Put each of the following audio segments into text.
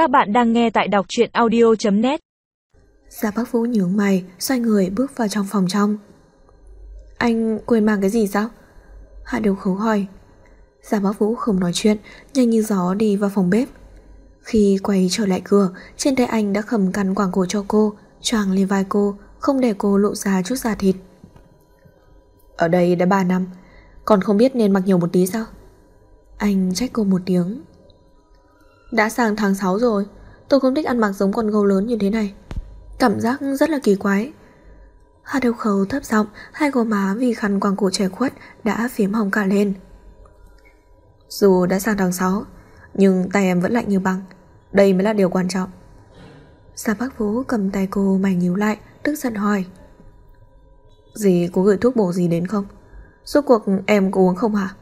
Các bạn đang nghe tại đọc truyện audio.net Gia Bắc Vũ nhướng mày, xoay người bước vào trong phòng trong. Anh quên mang cái gì sao? Hạ Điều Khấu hỏi. Gia Bắc Vũ không nói chuyện, nhanh như gió đi vào phòng bếp. Khi quay trở lại cửa, trên tay anh đã khầm cắn quảng cổ cho cô, choàng lên vai cô, không để cô lộ ra chút da thịt. Ở đây đã 3 năm, còn không biết nên mặc nhiều một tí sao? Anh trách cô một tiếng. Đã sang tháng 6 rồi, tôi không thích ăn mặc giống con gấu lớn như thế này. Cảm giác rất là kỳ quái. Hà đầu khẩu thấp giọng, hai gò má vì khăn quàng cổ trẻ khuất đã phím hồng cả lên. Dù đã sang tháng 6, nhưng tay em vẫn lạnh như băng. Đây mới là điều quan trọng. Sa bác Vũ cầm tay cô mày nhíu lại, tức giận hỏi. Dì có gửi thuốc bổ gì đến không? Suốt cuộc em có uống không hả?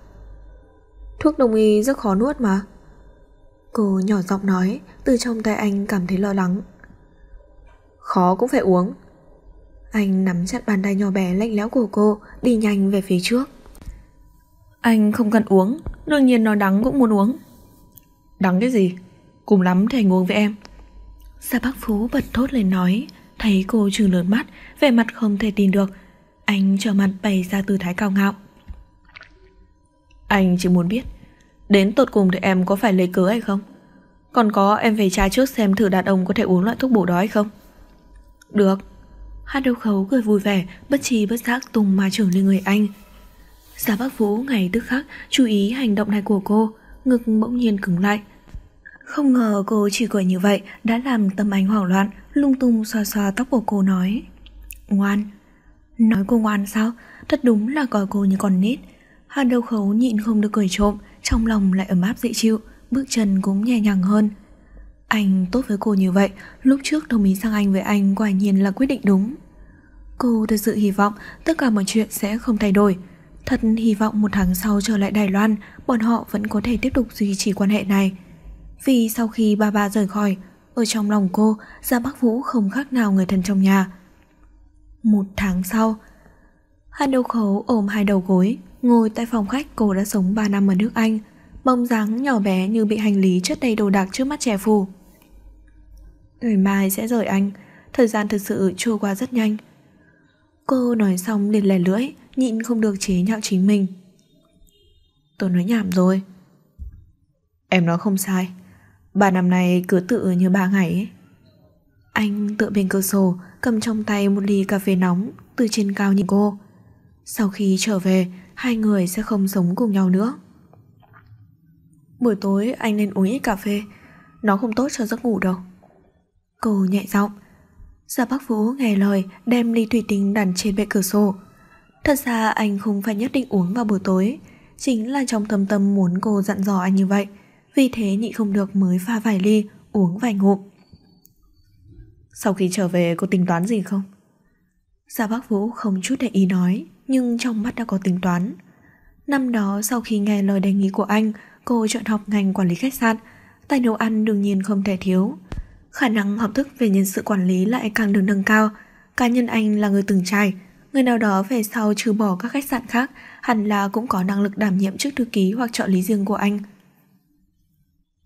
Thuốc đông y rất khó nuốt mà. Cô nhỏ giọng nói, từ trong tay anh cảm thấy lo lắng. Khó cũng phải uống. Anh nắm chặt bàn tay nhỏ bé lạnh lẽo của cô, đi nhanh về phía trước. Anh không cần uống, đương nhiên nó đắng cũng muốn uống. Đắng cái gì? Cùng lắm thì anh uống với em. Sa Bắc Phú bật thốt lên nói, thấy cô trừng lớn mắt, vẻ mặt không thể tin được. Anh trở mặt bày ra tư thái cao ngạo. Anh chỉ muốn biết, đến tột cùng thì em có phải lấy cớ hay không? Còn có em về tra trước xem thử đàn ông có thể uống loại thuốc bổ đó hay không? Được. Hát đầu khấu cười vui vẻ, bất chi bất giác tung ma trưởng lên người anh. Giả bác Vũ ngày tức khắc chú ý hành động này của cô, ngực bỗng nhiên cứng lại. Không ngờ cô chỉ cười như vậy đã làm tâm anh hoảng loạn, lung tung xoa xoa tóc của cô nói. Ngoan. Nói cô ngoan sao? Thật đúng là coi cô như con nít. Hà đầu khấu nhịn không được cười trộm, trong lòng lại ấm áp dễ chịu, bước chân cũng nhẹ nhàng hơn. Anh tốt với cô như vậy, lúc trước đồng ý sang anh với anh quả nhiên là quyết định đúng. Cô thật sự hy vọng tất cả mọi chuyện sẽ không thay đổi. Thật hy vọng một tháng sau trở lại Đài Loan, bọn họ vẫn có thể tiếp tục duy trì quan hệ này. Vì sau khi ba ba rời khỏi, ở trong lòng cô, Gia Bắc Vũ không khác nào người thân trong nhà. Một tháng sau, Hàn đầu khấu ôm hai đầu gối, ngồi tại phòng khách cô đã sống 3 năm ở nước Anh, bông dáng nhỏ bé như bị hành lý chất đầy đồ đạc trước mắt trẻ phù. Ngày mai sẽ rời anh, thời gian thực sự trôi qua rất nhanh. Cô nói xong liền lè lưỡi, nhịn không được chế nhạo chính mình. Tôi nói nhảm rồi. Em nói không sai, ba năm nay cứ tự như ba ngày ấy. Anh tựa bên cửa sổ, cầm trong tay một ly cà phê nóng, từ trên cao nhìn cô. Sau khi trở về, hai người sẽ không sống cùng nhau nữa. Buổi tối anh nên uống ít cà phê, nó không tốt cho giấc ngủ đâu. Cô nhẹ giọng. Dạ, Gia Bắc Vũ nghe lời đem ly thủy tinh đặt trên bệ cửa sổ. Thật ra anh không phải nhất định uống vào buổi tối, chính là trong thâm tâm muốn cô dặn dò anh như vậy, vì thế nhị không được mới pha vài ly, uống vài ngụm. Sau khi trở về cô tính toán gì không? Gia bác Vũ không chút để ý nói, nhưng trong mắt đã có tính toán. Năm đó sau khi nghe lời đề nghị của anh, cô chọn học ngành quản lý khách sạn, tay nấu ăn đương nhiên không thể thiếu. Khả năng học thức về nhân sự quản lý lại càng được nâng cao. Cá nhân anh là người từng trải, người nào đó về sau trừ bỏ các khách sạn khác hẳn là cũng có năng lực đảm nhiệm chức thư ký hoặc trợ lý riêng của anh.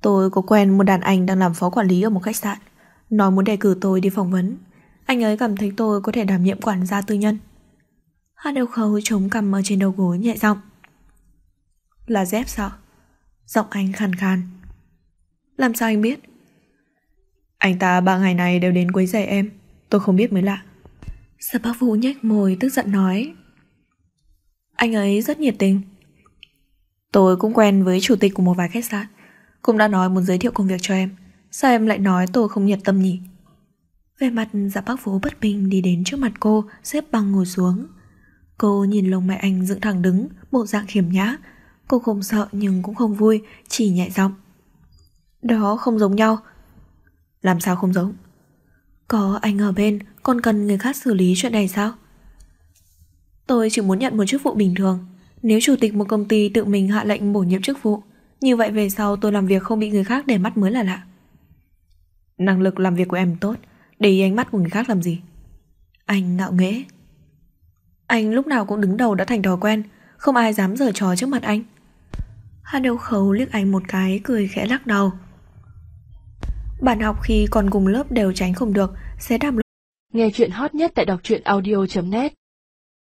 Tôi có quen một đàn anh đang làm phó quản lý ở một khách sạn. Nói muốn đề cử tôi đi phỏng vấn. Anh ấy cảm thấy tôi có thể đảm nhiệm quản gia tư nhân. Hai đầu khâu chống cằm ở trên đầu gối nhẹ giọng. Là dép sao? Giọng anh khàn khàn. Làm sao anh biết? Anh ta ba ngày này đều đến quấy rầy em Tôi không biết mới lạ Sở bác Vũ nhếch môi tức giận nói Anh ấy rất nhiệt tình Tôi cũng quen với chủ tịch của một vài khách sạn Cũng đã nói muốn giới thiệu công việc cho em Sao em lại nói tôi không nhiệt tâm nhỉ về mặt dạ bác Vũ bất bình đi đến trước mặt cô, Xếp băng ngồi xuống. Cô nhìn lông mày anh dựng thẳng đứng, Bộ dạng khiểm nhã. Cô không sợ nhưng cũng không vui, Chỉ nhẹ giọng. Đó không giống nhau. Làm sao không giống? Có anh ở bên, Còn cần người khác xử lý chuyện này sao? Tôi chỉ muốn nhận một chức vụ bình thường. Nếu chủ tịch một công ty tự mình hạ lệnh bổ nhiệm chức vụ, Như vậy về sau tôi làm việc không bị người khác để mắt mới là lạ. Năng lực làm việc của em tốt để ý ánh mắt của người khác làm gì? Anh ngạo nghễ. Anh lúc nào cũng đứng đầu đã thành thói quen, Không ai dám giở trò trước mặt anh. Hà đầu khấu liếc anh một cái, Cười khẽ lắc đầu. Bạn học khi còn cùng lớp đều tránh không được, Sẽ đàm Nghe chuyện hot nhất tại đọc truyện audio.net